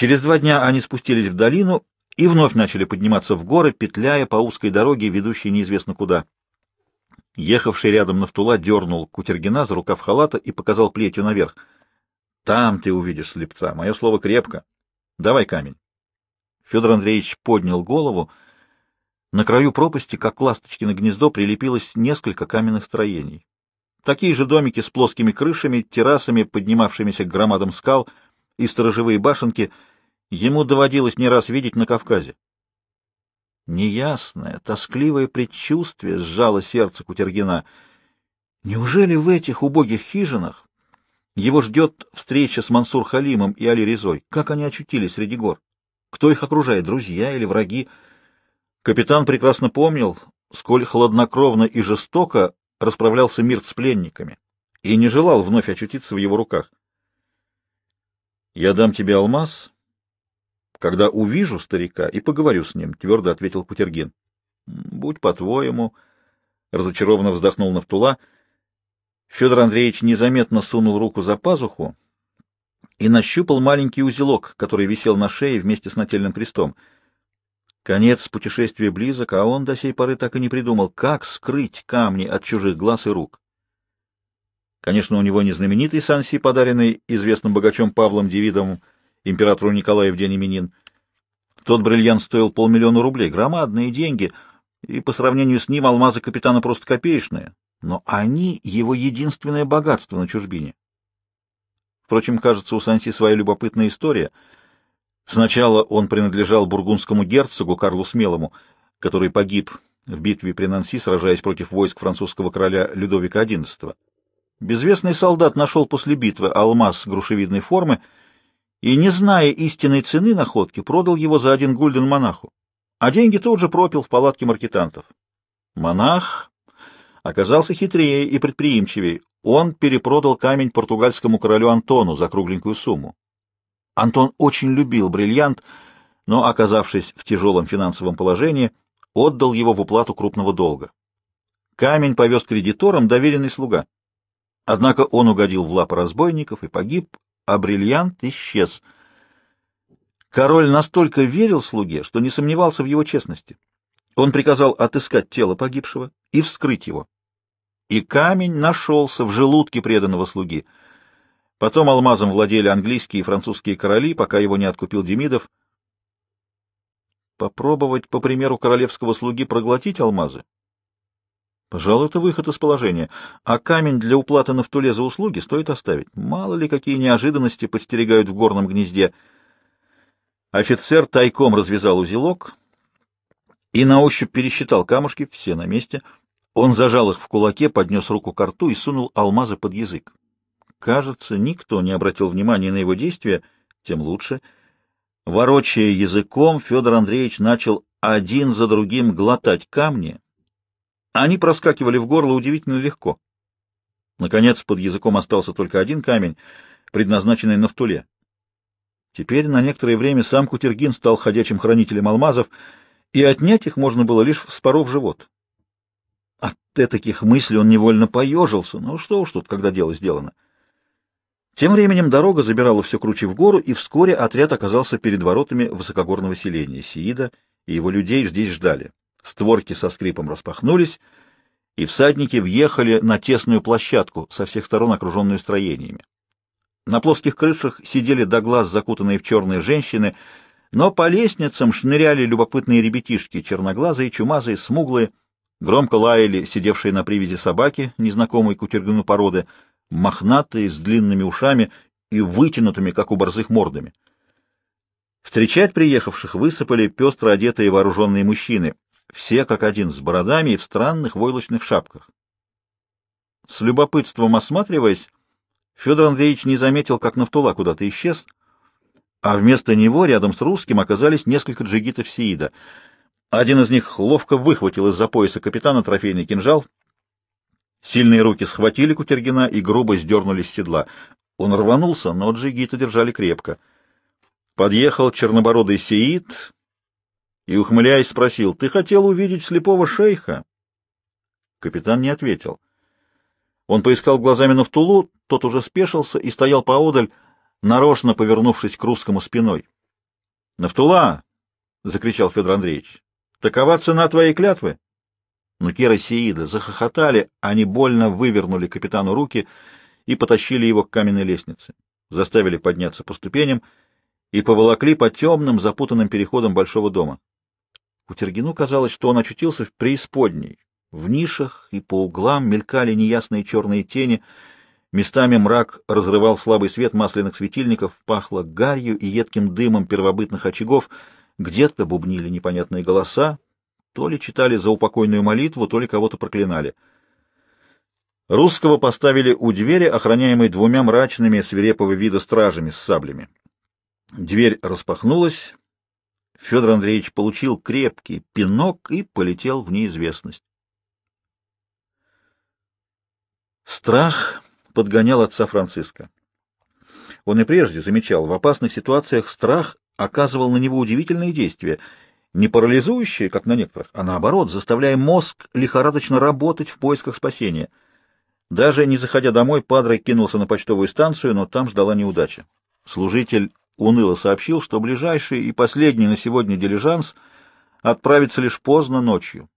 Через два дня они спустились в долину и вновь начали подниматься в горы, петляя по узкой дороге, ведущей неизвестно куда. Ехавший рядом Нафтула дернул Кутергина за рукав халата и показал плетью наверх. — Там ты увидишь слепца. Мое слово крепко. Давай камень. Федор Андреевич поднял голову. На краю пропасти, как ласточки на гнездо, прилепилось несколько каменных строений. Такие же домики с плоскими крышами, террасами, поднимавшимися к громадам скал и сторожевые башенки ему доводилось не раз видеть на Кавказе. Неясное, тоскливое предчувствие сжало сердце Кутергина. Неужели в этих убогих хижинах его ждет встреча с Мансур Халимом и Али Резой? Как они очутились среди гор? Кто их окружает, друзья или враги? Капитан прекрасно помнил, сколь хладнокровно и жестоко расправлялся мир с пленниками и не желал вновь очутиться в его руках. «Я дам тебе алмаз, когда увижу старика и поговорю с ним», — твердо ответил Кутергин. «Будь по-твоему», — разочарованно вздохнул Нафтула. Федор Андреевич незаметно сунул руку за пазуху и нащупал маленький узелок, который висел на шее вместе с нательным крестом — Конец путешествия близок, а он до сей поры так и не придумал, как скрыть камни от чужих глаз и рук. Конечно, у него не знаменитый Санси, подаренный известным богачом Павлом Девидовым императору Николаю в день именин. Тот бриллиант стоил полмиллиона рублей, громадные деньги, и по сравнению с ним алмазы капитана просто копеечные, но они — его единственное богатство на чужбине. Впрочем, кажется, у Санси своя любопытная история — Сначала он принадлежал бургундскому герцогу Карлу Смелому, который погиб в битве при Нанси, сражаясь против войск французского короля Людовика XI. Безвестный солдат нашел после битвы алмаз грушевидной формы и, не зная истинной цены находки, продал его за один гульден монаху, а деньги тут же пропил в палатке маркетантов. Монах оказался хитрее и предприимчивее. Он перепродал камень португальскому королю Антону за кругленькую сумму. Антон очень любил бриллиант, но, оказавшись в тяжелом финансовом положении, отдал его в уплату крупного долга. Камень повез кредиторам доверенный слуга. Однако он угодил в лапы разбойников и погиб, а бриллиант исчез. Король настолько верил слуге, что не сомневался в его честности. Он приказал отыскать тело погибшего и вскрыть его. И камень нашелся в желудке преданного слуги — Потом алмазом владели английские и французские короли, пока его не откупил Демидов. Попробовать, по примеру королевского слуги, проглотить алмазы? Пожалуй, это выход из положения. А камень для уплаты на втуле за услуги стоит оставить. Мало ли, какие неожиданности подстерегают в горном гнезде. Офицер тайком развязал узелок и на ощупь пересчитал камушки, все на месте. Он зажал их в кулаке, поднес руку к рту и сунул алмазы под язык. Кажется, никто не обратил внимания на его действия, тем лучше. Ворочая языком, Федор Андреевич начал один за другим глотать камни. Они проскакивали в горло удивительно легко. Наконец, под языком остался только один камень, предназначенный на втуле. Теперь на некоторое время сам Кутергин стал ходячим хранителем алмазов, и отнять их можно было лишь вспоров живот. От таких мыслей он невольно поежился. Ну что уж тут, когда дело сделано. Тем временем дорога забирала все круче в гору, и вскоре отряд оказался перед воротами высокогорного селения. Сиида и его людей здесь ждали. Створки со скрипом распахнулись, и всадники въехали на тесную площадку, со всех сторон окруженную строениями. На плоских крышах сидели до глаз закутанные в черные женщины, но по лестницам шныряли любопытные ребятишки, черноглазые, чумазые, смуглые, громко лаяли сидевшие на привязи собаки, незнакомой кутергину породы — мохнатые, с длинными ушами и вытянутыми, как у борзых, мордами. Встречать приехавших высыпали пестро одетые вооруженные мужчины, все как один с бородами и в странных войлочных шапках. С любопытством осматриваясь, Федор Андреевич не заметил, как Нафтула куда-то исчез, а вместо него рядом с русским оказались несколько джигитов Сиида. Один из них ловко выхватил из-за пояса капитана трофейный кинжал Сильные руки схватили Кутергина и грубо сдернули с седла. Он рванулся, но джигита держали крепко. Подъехал чернобородый сеид и, ухмыляясь, спросил, «Ты хотел увидеть слепого шейха?» Капитан не ответил. Он поискал глазами Нафтулу, тот уже спешился и стоял поодаль, нарочно повернувшись к русскому спиной. Нафтула! — закричал Федор Андреевич. — Такова цена твоей клятвы? Но Кера Сеида захохотали, они больно вывернули капитану руки и потащили его к каменной лестнице, заставили подняться по ступеням и поволокли по темным запутанным переходам большого дома. Кутергину казалось, что он очутился в преисподней. В нишах и по углам мелькали неясные черные тени, местами мрак разрывал слабый свет масляных светильников, пахло гарью и едким дымом первобытных очагов, где-то бубнили непонятные голоса, то ли читали заупокойную молитву, то ли кого-то проклинали. Русского поставили у двери, охраняемой двумя мрачными свирепого вида стражами с саблями. Дверь распахнулась, Федор Андреевич получил крепкий пинок и полетел в неизвестность. Страх подгонял отца Франциска. Он и прежде замечал, в опасных ситуациях страх оказывал на него удивительные действия, не парализующие, как на некоторых, а наоборот, заставляя мозг лихорадочно работать в поисках спасения. Даже не заходя домой, Падре кинулся на почтовую станцию, но там ждала неудача. Служитель уныло сообщил, что ближайший и последний на сегодня дилижанс отправится лишь поздно ночью.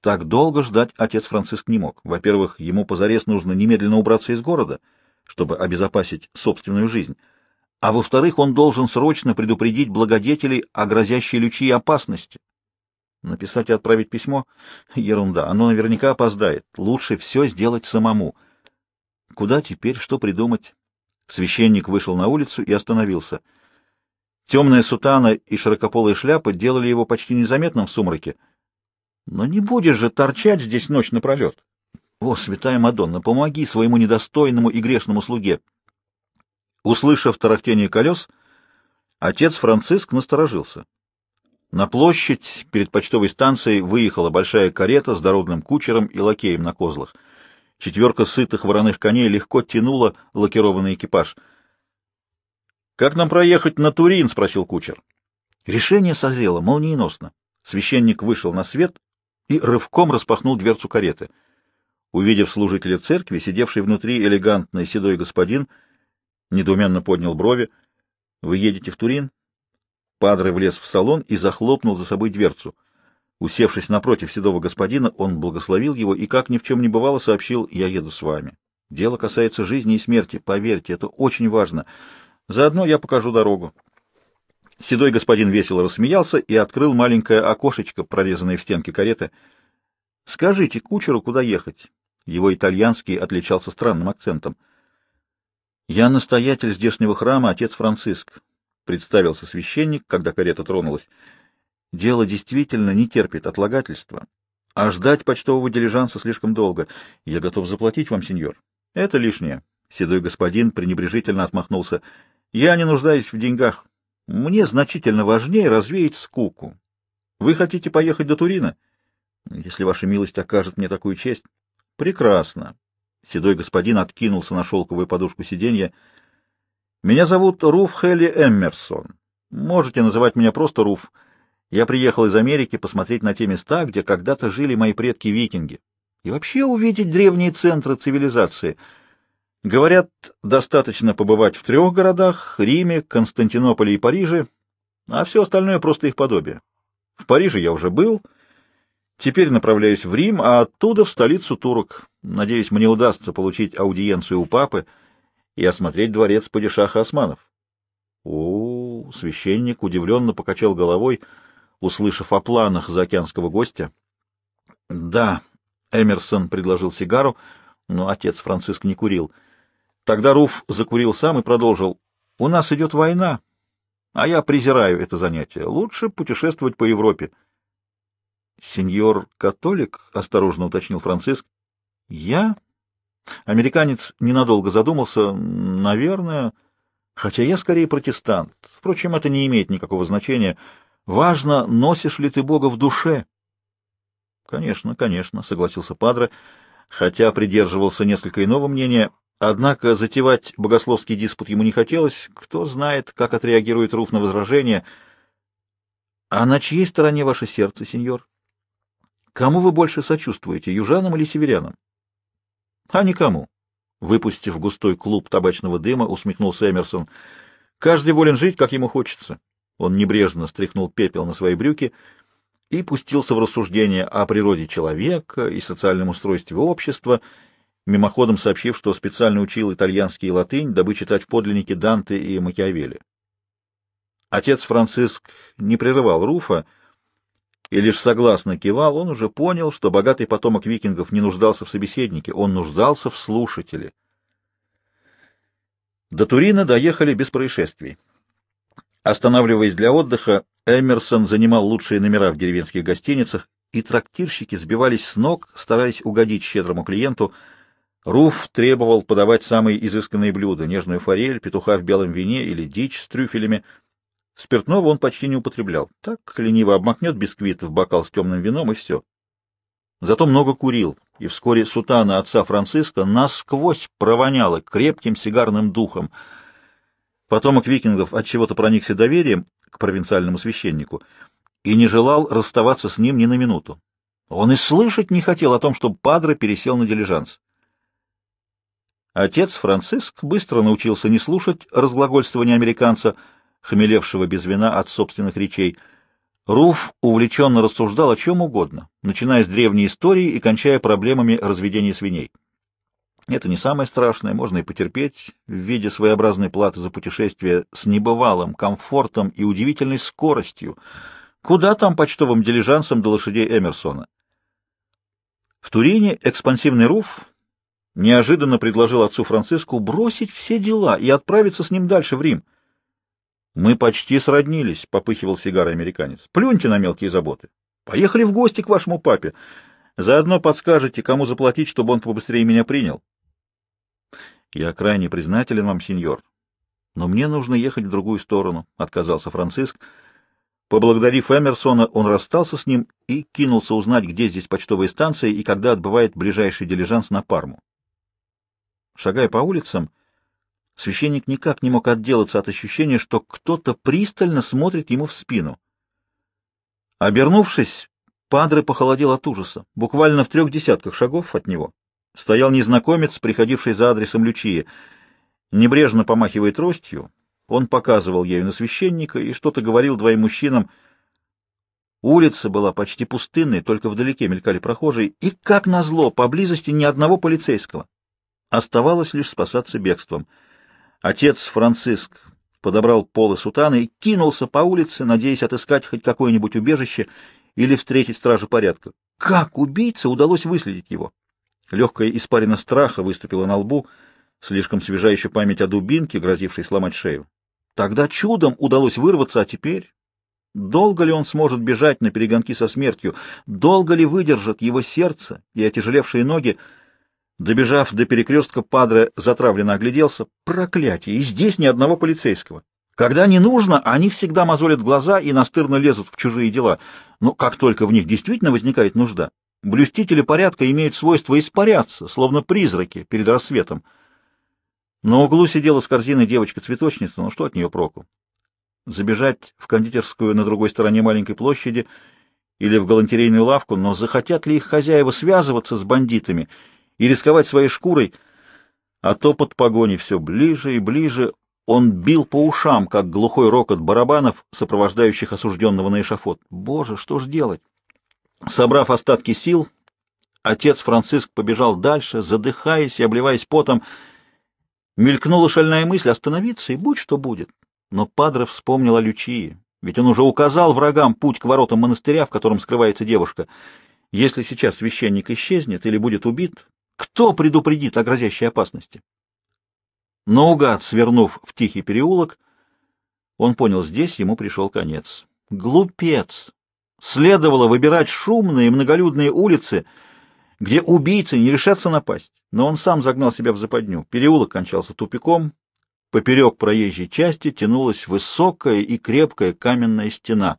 Так долго ждать отец Франциск не мог. Во-первых, ему позарез нужно немедленно убраться из города, чтобы обезопасить собственную жизнь. А во-вторых, он должен срочно предупредить благодетелей о грозящей лючи опасности. Написать и отправить письмо — ерунда, оно наверняка опоздает. Лучше все сделать самому. Куда теперь, что придумать? Священник вышел на улицу и остановился. Темная сутана и широкополая шляпа делали его почти незаметным в сумраке. Но не будешь же торчать здесь ночь напролет. О, святая Мадонна, помоги своему недостойному и грешному слуге. Услышав тарахтение колес, отец Франциск насторожился. На площадь перед почтовой станцией выехала большая карета с дородным кучером и лакеем на козлах — Четверка сытых вороных коней легко тянула лакированный экипаж. «Как нам проехать на Турин?» — спросил кучер. Решение созрело молниеносно. Священник вышел на свет и рывком распахнул дверцу кареты. Увидев служителя церкви, сидевший внутри элегантный седой господин, недоуменно поднял брови. — Вы едете в Турин? Падре влез в салон и захлопнул за собой дверцу — Усевшись напротив седого господина, он благословил его и, как ни в чем не бывало, сообщил «Я еду с вами». Дело касается жизни и смерти, поверьте, это очень важно. Заодно я покажу дорогу. Седой господин весело рассмеялся и открыл маленькое окошечко, прорезанное в стенке кареты. «Скажите кучеру, куда ехать?» Его итальянский отличался странным акцентом. «Я настоятель здешнего храма, отец Франциск», — представился священник, когда карета тронулась. Дело действительно не терпит отлагательства, а ждать почтового дилижанса слишком долго. Я готов заплатить вам, сеньор. Это лишнее. Седой господин пренебрежительно отмахнулся. Я не нуждаюсь в деньгах. Мне значительно важнее развеять скуку. Вы хотите поехать до Турина? Если ваша милость окажет мне такую честь. Прекрасно. Седой господин откинулся на шелковую подушку сиденья. Меня зовут Руф Хелли Эммерсон. Можете называть меня просто Руф. Я приехал из Америки посмотреть на те места, где когда-то жили мои предки-викинги, и вообще увидеть древние центры цивилизации. Говорят, достаточно побывать в трех городах — Риме, Константинополе и Париже, а все остальное просто их подобие. В Париже я уже был, теперь направляюсь в Рим, а оттуда в столицу турок. Надеюсь, мне удастся получить аудиенцию у папы и осмотреть дворец падишаха османов. О, священник удивленно покачал головой — услышав о планах заокеанского гостя. «Да», — Эмерсон предложил сигару, но отец Франциск не курил. Тогда Руф закурил сам и продолжил. «У нас идет война, а я презираю это занятие. Лучше путешествовать по Европе». «Сеньор католик?» — осторожно уточнил Франциск. «Я?» Американец ненадолго задумался. «Наверное, хотя я скорее протестант. Впрочем, это не имеет никакого значения». Важно, носишь ли ты Бога в душе. — Конечно, конечно, — согласился Падре, хотя придерживался несколько иного мнения. Однако затевать богословский диспут ему не хотелось. Кто знает, как отреагирует Руф на возражение. — А на чьей стороне ваше сердце, сеньор? Кому вы больше сочувствуете, южанам или северянам? — А никому. Выпустив густой клуб табачного дыма, усмехнулся Эмерсон. — Каждый волен жить, как ему хочется. Он небрежно стряхнул пепел на свои брюки и пустился в рассуждение о природе человека и социальном устройстве общества, мимоходом сообщив, что специально учил итальянский и латынь, дабы читать в подлиннике Данте и Макиавелли. Отец Франциск не прерывал Руфа и лишь согласно кивал, он уже понял, что богатый потомок викингов не нуждался в собеседнике, он нуждался в слушателе. До Турина доехали без происшествий. Останавливаясь для отдыха, Эмерсон занимал лучшие номера в деревенских гостиницах, и трактирщики сбивались с ног, стараясь угодить щедрому клиенту. Руф требовал подавать самые изысканные блюда — нежную форель, петуха в белом вине или дичь с трюфелями. Спиртного он почти не употреблял. Так лениво обмакнет бисквит в бокал с темным вином, и все. Зато много курил, и вскоре сутана отца Франциска насквозь провоняла крепким сигарным духом — Потомок викингов от чего то проникся доверием к провинциальному священнику и не желал расставаться с ним ни на минуту. Он и слышать не хотел о том, чтобы Падре пересел на дилижанс. Отец Франциск быстро научился не слушать разглагольствования американца, хмелевшего без вина от собственных речей. Руф увлеченно рассуждал о чем угодно, начиная с древней истории и кончая проблемами разведения свиней. Это не самое страшное, можно и потерпеть в виде своеобразной платы за путешествие с небывалым комфортом и удивительной скоростью. Куда там почтовым дилижансом до лошадей Эмерсона? В Турине экспансивный Руф неожиданно предложил отцу Франциску бросить все дела и отправиться с ним дальше в Рим. «Мы почти сроднились», — попыхивал сигарой американец. «Плюньте на мелкие заботы. Поехали в гости к вашему папе. Заодно подскажете, кому заплатить, чтобы он побыстрее меня принял». Я крайне признателен вам, сеньор. Но мне нужно ехать в другую сторону, — отказался Франциск. Поблагодарив Эмерсона, он расстался с ним и кинулся узнать, где здесь почтовая станция и когда отбывает ближайший дилижанс на Парму. Шагая по улицам, священник никак не мог отделаться от ощущения, что кто-то пристально смотрит ему в спину. Обернувшись, Падре похолодел от ужаса, буквально в трех десятках шагов от него стоял незнакомец, приходивший за адресом Лючии. Небрежно помахивая тростью, он показывал ею на священника и что-то говорил двоим мужчинам. Улица была почти пустынной, только вдалеке мелькали прохожие, и, как назло, поблизости ни одного полицейского. Оставалось лишь спасаться бегством. Отец Франциск подобрал полы сутаны и кинулся по улице, надеясь отыскать хоть какое-нибудь убежище или встретить стражу порядка. Как убийце удалось выследить его? Легкая испарина страха выступила на лбу, слишком свежа еще память о дубинке, грозившей сломать шею. Тогда чудом удалось вырваться, а теперь... Долго ли он сможет бежать на перегонки со смертью? Долго ли выдержат его сердце и отяжелевшие ноги? Добежав до перекрестка, Падре затравленно огляделся. Проклятие! И здесь ни одного полицейского. Когда не нужно, они всегда мозолят глаза и настырно лезут в чужие дела. Но как только в них действительно возникает нужда, Блюстители порядка имеют свойство испаряться, словно призраки перед рассветом. На углу сидела с корзиной девочка-цветочница, но что от нее проку? Забежать в кондитерскую на другой стороне маленькой площади или в галантерейную лавку, но захотят ли их хозяева связываться с бандитами и рисковать своей шкурой? А топот погони все ближе и ближе. Он бил по ушам, как глухой рокот барабанов, сопровождающих осужденного на эшафот. Боже, что ж делать? Собрав остатки сил, отец Франциск побежал дальше, задыхаясь и обливаясь потом. Мелькнула шальная мысль остановиться, и будь что будет. Но Падре вспомнил о Лючии, ведь он уже указал врагам путь к воротам монастыря, в котором скрывается девушка. Если сейчас священник исчезнет или будет убит, кто предупредит о грозящей опасности? Наугад, свернув в тихий переулок, он понял, здесь ему пришел конец. Глупец! Следовало выбирать шумные многолюдные улицы, где убийцы не решатся напасть. Но он сам загнал себя в западню. Переулок кончался тупиком. Поперек проезжей части тянулась высокая и крепкая каменная стена.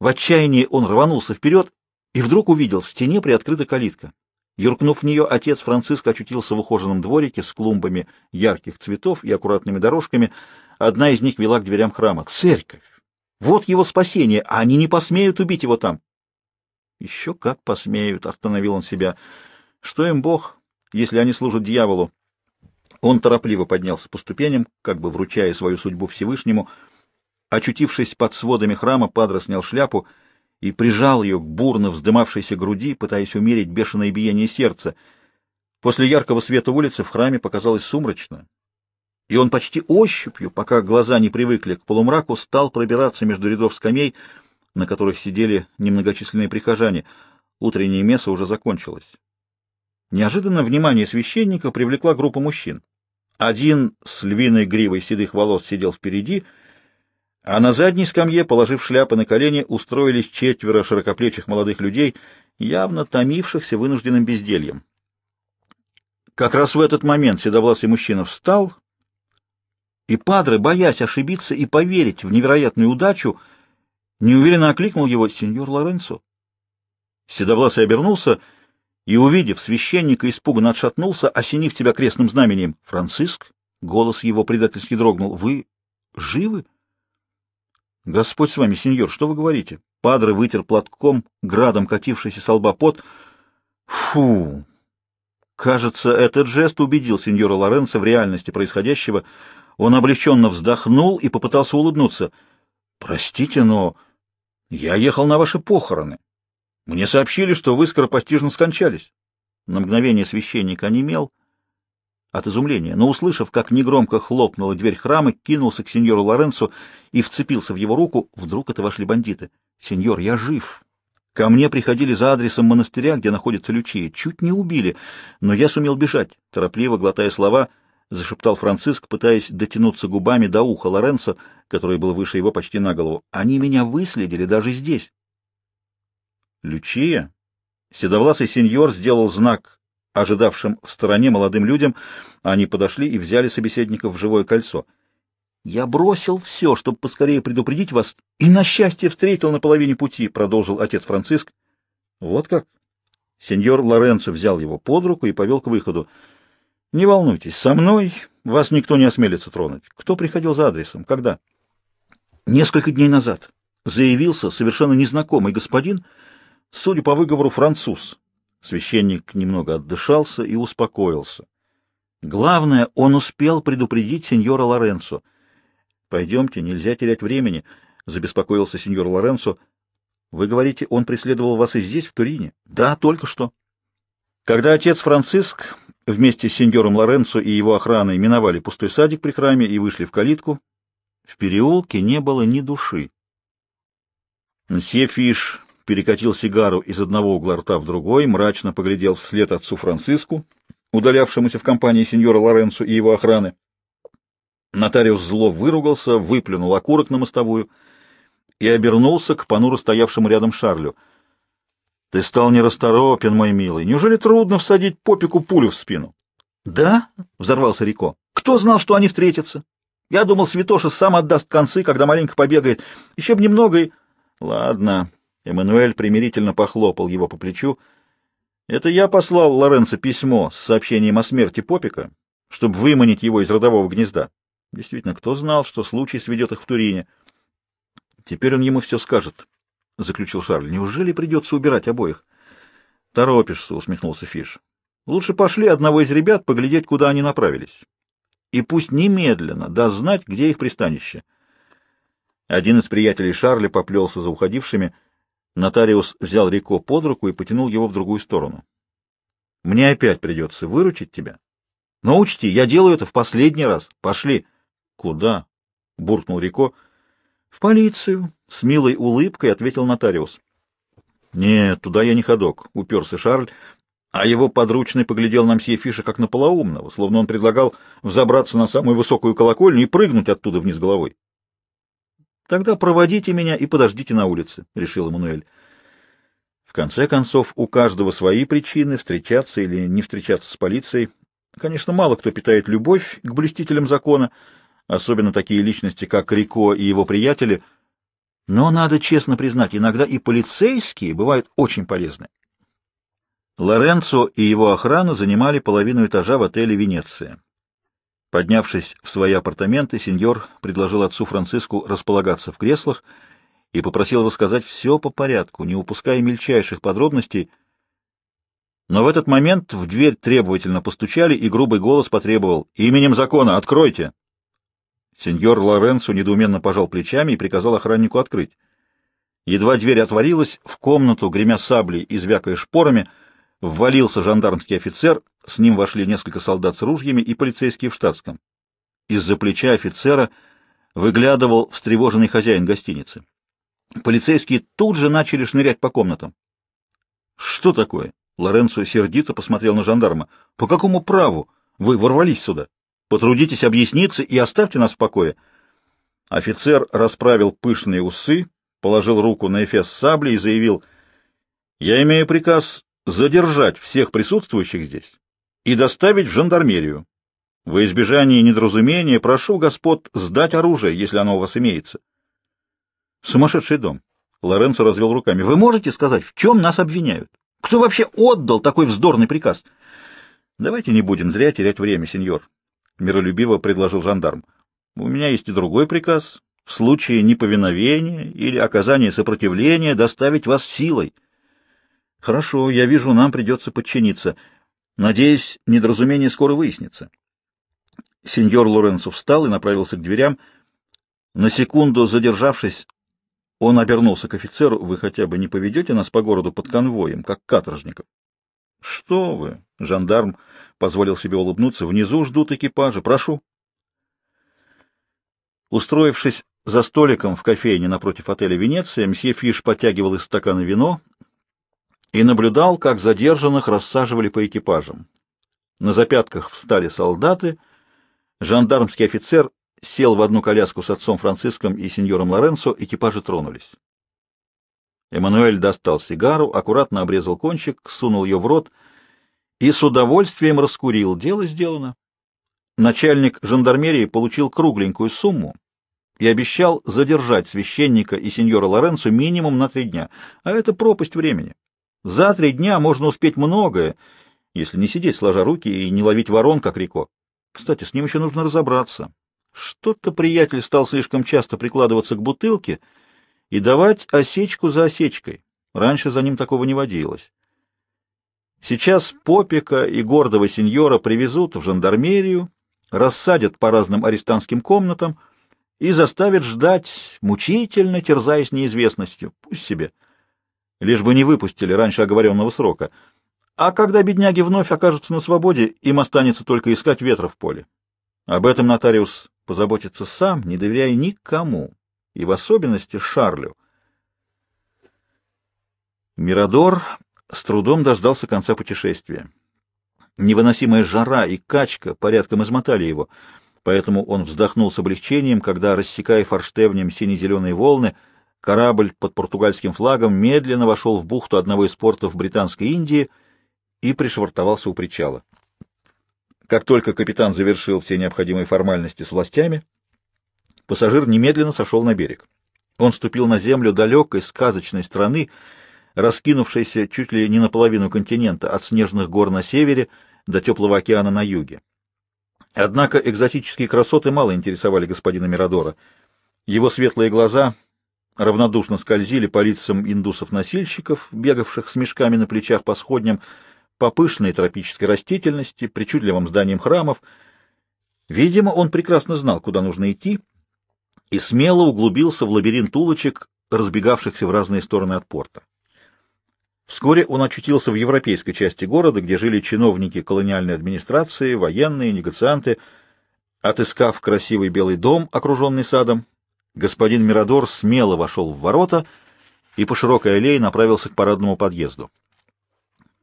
В отчаянии он рванулся вперед и вдруг увидел, в стене приоткрыта калитка. Юркнув в нее, отец Франциск очутился в ухоженном дворике с клумбами ярких цветов и аккуратными дорожками. Одна из них вела к дверям храма. Церковь! Вот его спасение, а они не посмеют убить его там. Еще как посмеют, остановил он себя. Что им Бог, если они служат дьяволу? Он торопливо поднялся по ступеням, как бы вручая свою судьбу Всевышнему. Очутившись под сводами храма, Падре снял шляпу и прижал ее к бурно вздымавшейся груди, пытаясь умерить бешеное биение сердца. После яркого света улицы в храме показалось сумрачно, и он почти ощупью, пока глаза не привыкли к полумраку, стал пробираться между рядов скамей, на которых сидели немногочисленные прихожане. Утреннее месса уже закончилось. Неожиданно внимание священника привлекла группа мужчин. Один с львиной гривой седых волос сидел впереди, а на задней скамье, положив шляпы на колени, устроились четверо широкоплечих молодых людей, явно томившихся вынужденным бездельем. Как раз в этот момент седовласый мужчина встал, и Падре, боясь ошибиться и поверить в невероятную удачу, неуверенно окликнул его «Сеньор Лоренцо». Седовласый обернулся — и, увидев священника, испуганно отшатнулся, осенив тебя крестным знамением. «Франциск?» — голос его предательски дрогнул. «Вы живы?» «Господь с вами, сеньор, что вы говорите?» Падре вытер платком, градом катившийся с лба пот. «Фу!» Кажется, этот жест убедил сеньора Лоренцо в реальности происходящего. Он облегченно вздохнул и попытался улыбнуться. «Простите, но я ехал на ваши похороны. Мне сообщили, что вы скоропостижно скончались. На мгновение священник онемел от изумления, но, услышав, как негромко хлопнула дверь храма, кинулся к сеньору Лоренцо и вцепился в его руку. Вдруг это вошли бандиты. «Сеньор, я жив!» Ко мне приходили за адресом монастыря, где находится Лючия. Чуть не убили, но я сумел бежать. Торопливо, глотая слова, зашептал Франциск, пытаясь дотянуться губами до уха Лоренцо, который был выше его почти на голову. Они меня выследили даже здесь. Лючия? Седовласый сеньор сделал знак ожидавшим в стороне молодым людям. Они подошли и взяли собеседников в живое кольцо. «Я бросил все, чтобы поскорее предупредить вас, и, на счастье, встретил на половине пути», — продолжил отец Франциск. «Вот как?» Сеньор Лоренцо взял его под руку и повел к выходу. «Не волнуйтесь, со мной вас никто не осмелится тронуть. Кто приходил за адресом? Когда?» «Несколько дней назад. Заявился совершенно незнакомый господин, — Судя по выговору, француз. Священник немного отдышался и успокоился. Главное, он успел предупредить сеньора Лоренцо. «Пойдемте, нельзя терять времени», — забеспокоился сеньор Лоренцо. «Вы говорите, он преследовал вас и здесь, в Турине?» «Да, только что». Когда отец Франциск вместе с сеньором Лоренцо и его охраной миновали пустой садик при храме и вышли в калитку, в переулке не было ни души. Мсье Фиш перекатил сигару из одного угла рта в другой, мрачно поглядел вслед отцу Франциску, удалявшемуся в компании сеньора Лоренцо и его охраны. Нотариус зло выругался, выплюнул окурок на мостовую и обернулся к понуро стоявшему рядом Шарлю. — Ты стал нерасторопен, мой милый. Неужели трудно всадить попику пулю в спину? — Да, — взорвался Рико. — Кто знал, что они встретятся? Я думал, Святоша сам отдаст концы, когда маленько побегает. Еще б немного и... — Ладно, Эммануэль примирительно похлопал его по плечу. «Это я послал Лоренцо письмо с сообщением о смерти Попика, чтобы выманить его из родового гнезда. Действительно, кто знал, что случай сведет их в Турине? Теперь он ему все скажет», — заключил Шарль. «Неужели придется убирать обоих?» «Торопишься», — усмехнулся Фиш. «Лучше пошли одного из ребят поглядеть, куда они направились. И пусть немедленно даст знать, где их пристанище». Один из приятелей Шарля поплелся за уходившими — Нотариус взял Рико под руку и потянул его в другую сторону. — Мне опять придется выручить тебя. Но учти, я делаю это в последний раз. Пошли. — Куда? — буркнул Рико. — В полицию. С милой улыбкой ответил нотариус. — Нет, туда я не ходок, — уперся Шарль, а его подручный поглядел на мсье Фиша как на полоумного, словно он предлагал взобраться на самую высокую колокольню и прыгнуть оттуда вниз головой. Тогда проводите меня и подождите на улице, — решил Эммануэль. В конце концов, у каждого свои причины встречаться или не встречаться с полицией. Конечно, мало кто питает любовь к блюстителям закона, особенно такие личности, как Рико и его приятели. Но надо честно признать, иногда и полицейские бывают очень полезны. Лоренцо и его охрана занимали половину этажа в отеле «Венеция». Поднявшись в свои апартаменты, сеньор предложил отцу Франциску располагаться в креслах и попросил рассказать все по порядку, не упуская мельчайших подробностей. Но в этот момент в дверь требовательно постучали, и грубый голос потребовал «Именем закона откройте!». Сеньор Лоренцо недоуменно пожал плечами и приказал охраннику открыть. Едва дверь отворилась, в комнату, гремя саблей и звякая шпорами, ввалился жандармский офицер, с ним вошли несколько солдат с ружьями и полицейские в штатском. Из-за плеча офицера выглядывал встревоженный хозяин гостиницы. Полицейские тут же начали шнырять по комнатам. — Что такое? Лоренцо сердито посмотрел на жандарма. — По какому праву вы ворвались сюда? Потрудитесь объясниться и оставьте нас в покое. Офицер расправил пышные усы, положил руку на эфес сабли и заявил, «Я имею приказ задержать всех присутствующих здесь и доставить в жандармерию. Во избежание недоразумения прошу господ сдать оружие, если оно у вас имеется». Сумасшедший дом. Лоренцо развел руками. «Вы можете сказать, в чем нас обвиняют? Кто вообще отдал такой вздорный приказ?» «Давайте не будем зря терять время, сеньор», — миролюбиво предложил жандарм. «У меня есть и другой приказ. В случае неповиновения или оказания сопротивления доставить вас силой». «Хорошо, я вижу, нам придется подчиниться. Надеюсь, недоразумение скоро выяснится». Сеньор Лоренцо встал и направился к дверям. На секунду задержавшись, он обернулся к офицеру. «Вы хотя бы не поведете нас по городу под конвоем, как каторжников?» «Что вы?» — жандарм позволил себе улыбнуться. «Внизу ждут экипажи. Прошу». Устроившись за столиком в кофейне напротив отеля «Венеция», мсье Фиш потягивал из стакана вино и наблюдал, как задержанных рассаживали по экипажам. На запятках встали солдаты, жандармский офицер сел в одну коляску с отцом Франциском и сеньором Лоренцо, экипажи тронулись. Эммануэль достал сигару, аккуратно обрезал кончик, сунул ее в рот и с удовольствием раскурил. Дело сделано. Начальник жандармерии получил кругленькую сумму и обещал задержать священника и сеньора Лоренцо минимум на три дня, а это пропасть времени. За три дня можно успеть многое, если не сидеть сложа руки и не ловить ворон, как Рико. Кстати, с ним еще нужно разобраться. Что-то приятель стал слишком часто прикладываться к бутылке и давать осечку за осечкой. Раньше за ним такого не водилось. Сейчас Попика и гордого сеньора привезут в жандармерию, рассадят по разным арестантским комнатам и заставят ждать, мучительно терзаясь неизвестностью. Пусть себе. Лишь бы не выпустили раньше оговоренного срока. А когда бедняги вновь окажутся на свободе, им останется только искать ветра в поле. Об этом нотариус позаботиться сам, не доверяя никому, и в особенности Шарлю. Мирадор с трудом дождался конца путешествия. Невыносимая жара и качка порядком измотали его, поэтому он вздохнул с облегчением, когда, рассекая форштевнем сине-зеленые волны, корабль под португальским флагом медленно вошел в бухту одного из портов Британской Индии и пришвартовался у причала. Как только капитан завершил все необходимые формальности с властями, пассажир немедленно сошел на берег. Он ступил на землю далекой сказочной страны, раскинувшейся чуть ли не наполовину континента, от снежных гор на севере до теплого океана на юге. Однако экзотические красоты мало интересовали господина Мирадора. Его светлые глаза равнодушно скользили по лицам индусов-носильщиков, бегавших с мешками на плечах по сходням, по пышной тропической растительности, причудливым зданиям храмов. Видимо, он прекрасно знал, куда нужно идти, и смело углубился в лабиринт улочек, разбегавшихся в разные стороны от порта. Вскоре он очутился в европейской части города, где жили чиновники колониальной администрации, военные, негацианты. Отыскав красивый белый дом, окруженный садом, господин Мирадор смело вошел в ворота и по широкой аллее направился к парадному подъезду.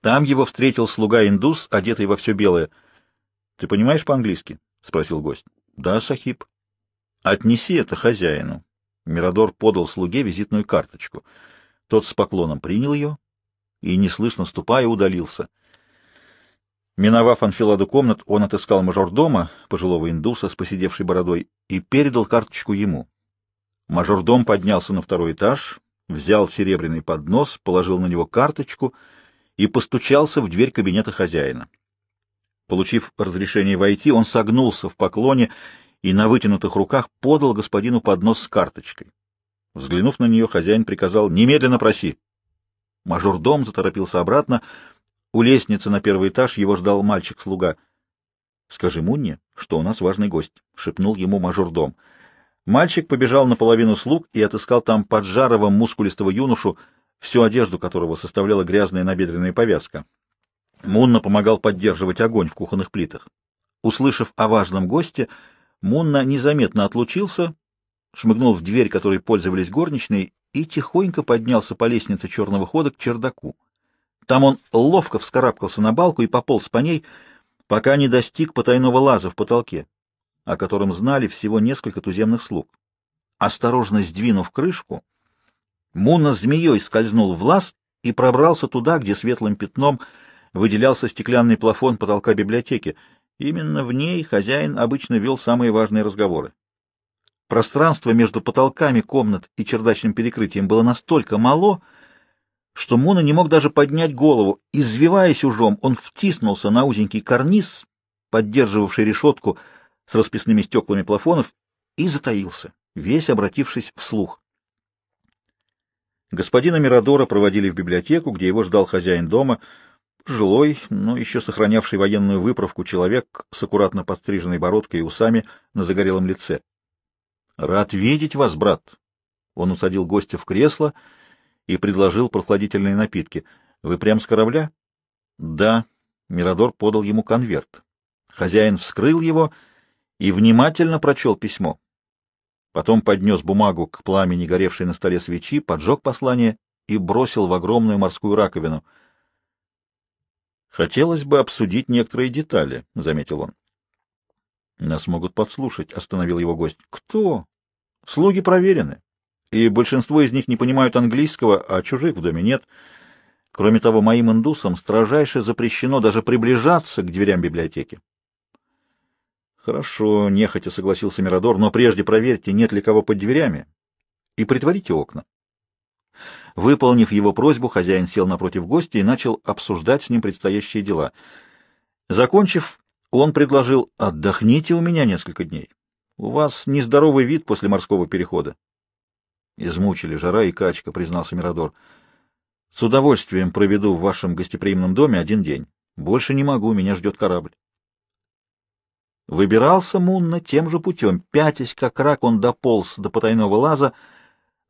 Там его встретил слуга-индус, одетый во все белое. — Ты понимаешь по-английски? — спросил гость. — Да, Сахиб. — Отнеси это хозяину. Мирадор подал слуге визитную карточку. Тот с поклоном принял ее и, неслышно ступая, удалился. Миновав анфиладу комнат, он отыскал мажордома, пожилого индуса с посидевшей бородой, и передал карточку ему. Мажордом поднялся на второй этаж, взял серебряный поднос, положил на него карточку — и постучался в дверь кабинета хозяина. Получив разрешение войти, он согнулся в поклоне и на вытянутых руках подал господину поднос с карточкой. Взглянув на нее, хозяин приказал «Немедленно проси». Мажордом заторопился обратно. У лестницы на первый этаж его ждал мальчик-слуга. — Скажи Мунне, что у нас важный гость, — шепнул ему мажордом. Мальчик побежал наполовину слуг и отыскал там поджарого мускулистого юношу, всю одежду которого составляла грязная набедренная повязка. Мунна помогал поддерживать огонь в кухонных плитах. Услышав о важном госте, Мунна незаметно отлучился, шмыгнул в дверь, которой пользовались горничные, и тихонько поднялся по лестнице черного хода к чердаку. Там он ловко вскарабкался на балку и пополз по ней, пока не достиг потайного лаза в потолке, о котором знали всего несколько туземных слуг. Осторожно сдвинув крышку, Муна змеей скользнул в лаз и пробрался туда, где светлым пятном выделялся стеклянный плафон потолка библиотеки. Именно в ней хозяин обычно вел самые важные разговоры. Пространство между потолками комнат и чердачным перекрытием было настолько мало, что Муна не мог даже поднять голову. Извиваясь ужом, он втиснулся на узенький карниз, поддерживавший решетку с расписными стеклами плафонов, и затаился, весь обратившись вслух. Господина Мирадора проводили в библиотеку, где его ждал хозяин дома, жилой, но еще сохранявший военную выправку человек с аккуратно подстриженной бородкой и усами на загорелом лице. — Рад видеть вас, брат! Он усадил гостя в кресло — и предложил прохладительные напитки. «Вы прям с корабля?» «Да». Мирадор подал ему конверт. Хозяин вскрыл его и внимательно прочел письмо. Потом поднес бумагу к пламени, горевшей на столе свечи, поджег послание и бросил в огромную морскую раковину. «Хотелось бы обсудить некоторые детали», — заметил он. «Нас могут подслушать», — остановил его гость. «Кто?» «Слуги проверены и большинство из них не понимают английского, а чужих в доме нет. Кроме того, моим индусам строжайше запрещено даже приближаться к дверям библиотеки. Хорошо, нехотя согласился Мирадор, но прежде проверьте, нет ли кого под дверями, и притворите окна. Выполнив его просьбу, хозяин сел напротив гостя и начал обсуждать с ним предстоящие дела. Закончив, он предложил «Отдохните у меня несколько дней. У вас нездоровый вид после морского перехода. Измучили жара и качка, признался Мирадор. С удовольствием проведу в вашем гостеприимном доме один день. Больше не могу, меня ждет корабль. Выбирался Мунна тем же путем. Пятясь, как рак, он дополз до потайного лаза,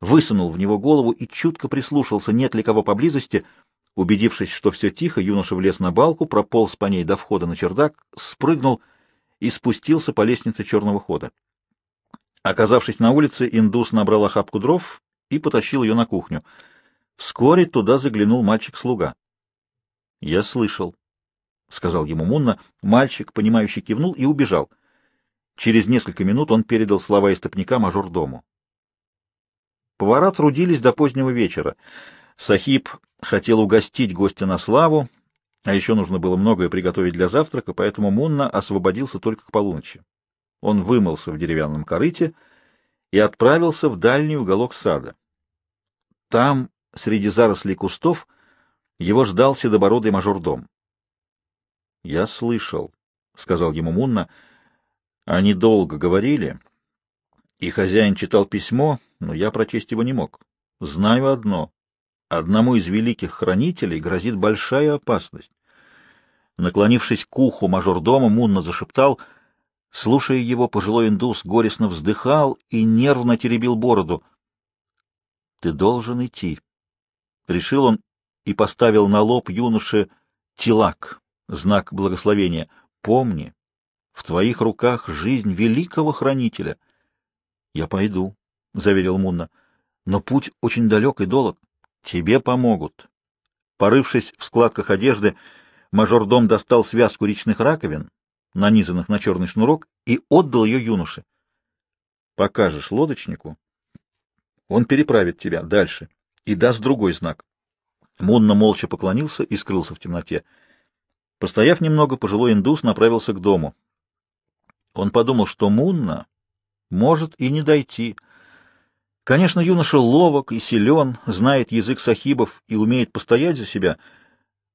высунул в него голову и чутко прислушался, нет ли кого поблизости. Убедившись, что все тихо, юноша влез на балку, прополз по ней до входа на чердак, спрыгнул и спустился по лестнице черного хода. Оказавшись на улице, индус набрал охапку дров и потащил ее на кухню. Вскоре туда заглянул мальчик-слуга. — Я слышал, — сказал ему Мунна. Мальчик, понимающий, кивнул и убежал. Через несколько минут он передал слова истопника мажордому. Повара трудились до позднего вечера. Сахиб хотел угостить гостя на славу, а еще нужно было многое приготовить для завтрака, поэтому Мунна освободился только к полуночи. Он вымылся в деревянном корыте и отправился в дальний уголок сада. Там, среди зарослей кустов, его ждал седобородый мажордом. — Я слышал, — сказал ему Мунна. Они долго говорили, и хозяин читал письмо, но я прочесть его не мог. Знаю одно. Одному из великих хранителей грозит большая опасность. Наклонившись к уху мажордома, Мунна зашептал — Слушая его, пожилой индус горестно вздыхал и нервно теребил бороду. — Ты должен идти, — решил он и поставил на лоб юноше тилак, знак благословения. — Помни, в твоих руках жизнь великого хранителя. — Я пойду, — заверил Мунна, — но путь очень далек и долг. Тебе помогут. Порывшись в складках одежды, мажордом достал связку речных раковин, нанизанных на черный шнурок, и отдал ее юноше. Покажешь лодочнику, он переправит тебя дальше и даст другой знак. Мунна молча поклонился и скрылся в темноте. Постояв немного, пожилой индус направился к дому. Он подумал, что Мунна может и не дойти. Конечно, юноша ловок и силен, знает язык сахибов и умеет постоять за себя,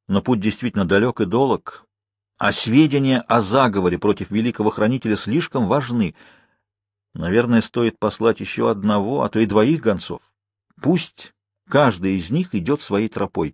но путь действительно далек и долог, а сведения о заговоре против великого хранителя слишком важны. Наверное, стоит послать еще одного, а то и двоих гонцов. Пусть каждый из них идет своей тропой.